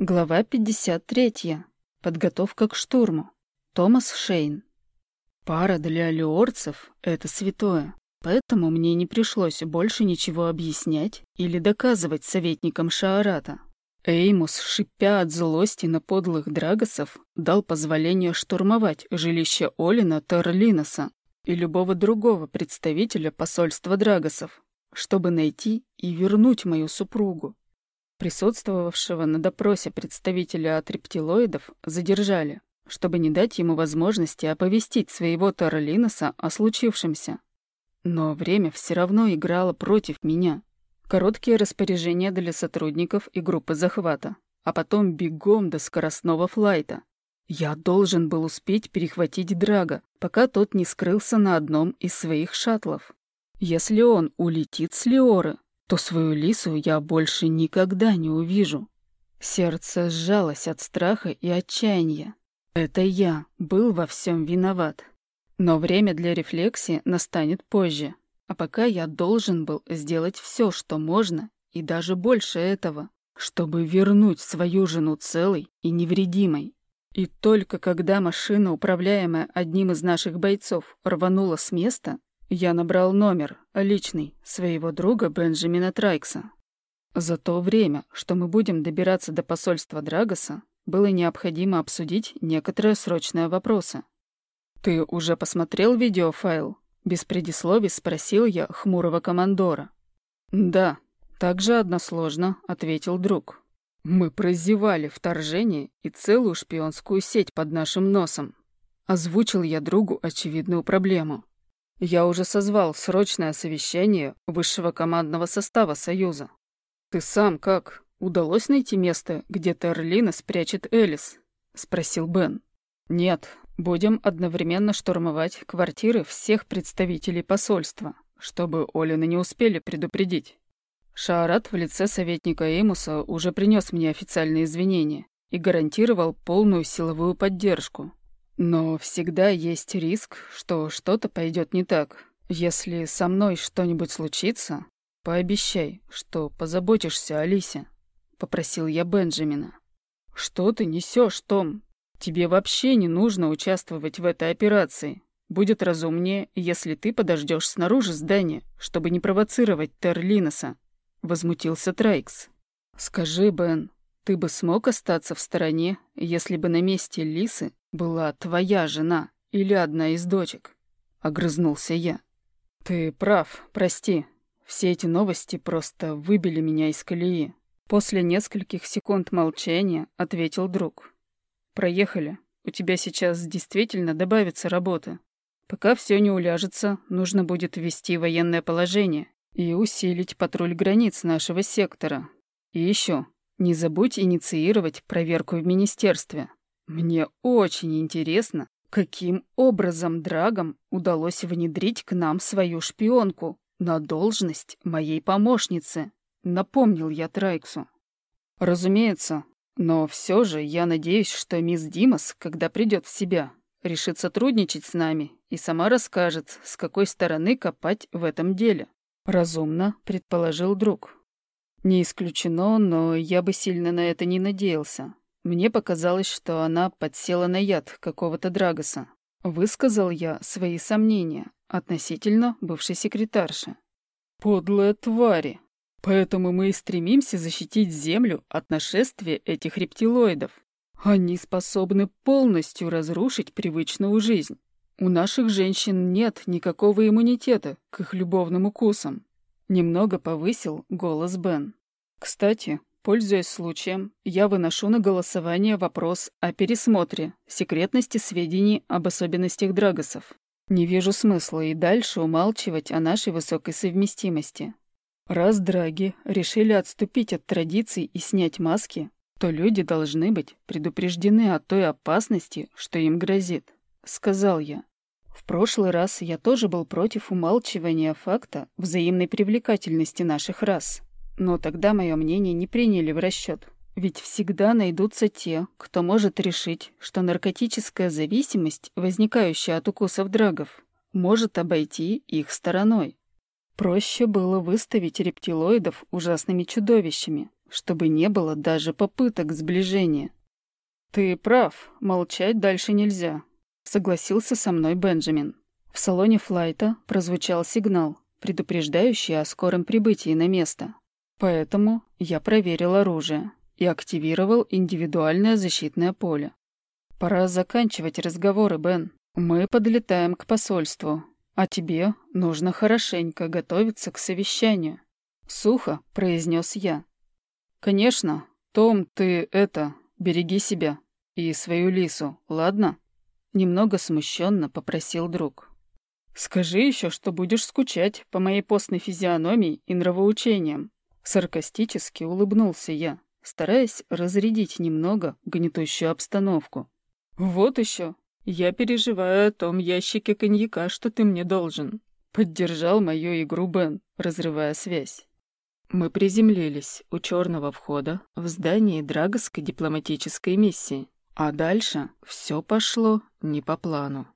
Глава 53. Подготовка к штурму. Томас Шейн. Пара для леорцев — это святое, поэтому мне не пришлось больше ничего объяснять или доказывать советникам Шаарата. Эймус, шипя от злости на подлых драгосов, дал позволение штурмовать жилище Олина Терлиноса и любого другого представителя посольства драгосов, чтобы найти и вернуть мою супругу. Присутствовавшего на допросе представителя от рептилоидов задержали, чтобы не дать ему возможности оповестить своего Таралиноса о случившемся. Но время все равно играло против меня. Короткие распоряжения для сотрудников и группы захвата, а потом бегом до скоростного флайта. Я должен был успеть перехватить Драга, пока тот не скрылся на одном из своих шаттлов. Если он улетит с Леоры, то свою лису я больше никогда не увижу. Сердце сжалось от страха и отчаяния. Это я был во всем виноват. Но время для рефлексии настанет позже. А пока я должен был сделать все, что можно, и даже больше этого, чтобы вернуть свою жену целой и невредимой. И только когда машина, управляемая одним из наших бойцов, рванула с места, я набрал номер, личный, своего друга Бенджамина Трайкса. За то время, что мы будем добираться до посольства Драгоса, было необходимо обсудить некоторые срочные вопросы. «Ты уже посмотрел видеофайл?» Без предисловий спросил я хмурого командора. «Да», — также односложно ответил друг. «Мы прозевали вторжение и целую шпионскую сеть под нашим носом». Озвучил я другу очевидную проблему. Я уже созвал срочное совещание высшего командного состава Союза. Ты сам как? Удалось найти место, где Терлина спрячет Элис? Спросил Бен. Нет, будем одновременно штурмовать квартиры всех представителей посольства, чтобы Олины не успели предупредить. Шаарат в лице советника Эймуса уже принес мне официальные извинения и гарантировал полную силовую поддержку, но всегда есть риск, что что-то пойдет не так. Если со мной что-нибудь случится, пообещай, что позаботишься о Лисе. Попросил я Бенджамина. Что ты несешь, Том? Тебе вообще не нужно участвовать в этой операции. Будет разумнее, если ты подождешь снаружи здания, чтобы не провоцировать Терлиноса. Возмутился Трайкс. Скажи, Бен, ты бы смог остаться в стороне, если бы на месте Лисы была твоя жена или одна из дочек?» — огрызнулся я. «Ты прав, прости. Все эти новости просто выбили меня из колеи». После нескольких секунд молчания ответил друг. «Проехали. У тебя сейчас действительно добавится работы. Пока все не уляжется, нужно будет ввести военное положение и усилить патруль границ нашего сектора. И еще, не забудь инициировать проверку в министерстве. Мне очень интересно, каким образом Драгам удалось внедрить к нам свою шпионку на должность моей помощницы, напомнил я Трайксу. Разумеется, но все же я надеюсь, что мисс Димас, когда придет в себя, решит сотрудничать с нами и сама расскажет, с какой стороны копать в этом деле. Разумно, предположил друг. Не исключено, но я бы сильно на это не надеялся. Мне показалось, что она подсела на яд какого-то Драгоса. Высказал я свои сомнения относительно бывшей секретарши. «Подлые твари! Поэтому мы и стремимся защитить Землю от нашествия этих рептилоидов. Они способны полностью разрушить привычную жизнь. У наших женщин нет никакого иммунитета к их любовным укусам». Немного повысил голос Бен. «Кстати, Пользуясь случаем, я выношу на голосование вопрос о пересмотре секретности сведений об особенностях Драгосов. Не вижу смысла и дальше умалчивать о нашей высокой совместимости. Раз Драги решили отступить от традиций и снять маски, то люди должны быть предупреждены о той опасности, что им грозит, — сказал я. В прошлый раз я тоже был против умалчивания факта взаимной привлекательности наших рас. Но тогда мое мнение не приняли в расчет. Ведь всегда найдутся те, кто может решить, что наркотическая зависимость, возникающая от укусов драгов, может обойти их стороной. Проще было выставить рептилоидов ужасными чудовищами, чтобы не было даже попыток сближения. «Ты прав, молчать дальше нельзя», — согласился со мной Бенджамин. В салоне флайта прозвучал сигнал, предупреждающий о скором прибытии на место. Поэтому я проверил оружие и активировал индивидуальное защитное поле. Пора заканчивать разговоры, Бен. Мы подлетаем к посольству, а тебе нужно хорошенько готовиться к совещанию. Сухо произнес я. Конечно, Том, ты это, береги себя и свою лису, ладно? Немного смущенно попросил друг. Скажи еще, что будешь скучать по моей постной физиономии и нравоучениям. Саркастически улыбнулся я, стараясь разрядить немного гнетущую обстановку. Вот еще. Я переживаю о том ящике коньяка, что ты мне должен. Поддержал мою игру Бен, разрывая связь. Мы приземлились у черного входа в здании Драгоской дипломатической миссии. А дальше все пошло не по плану.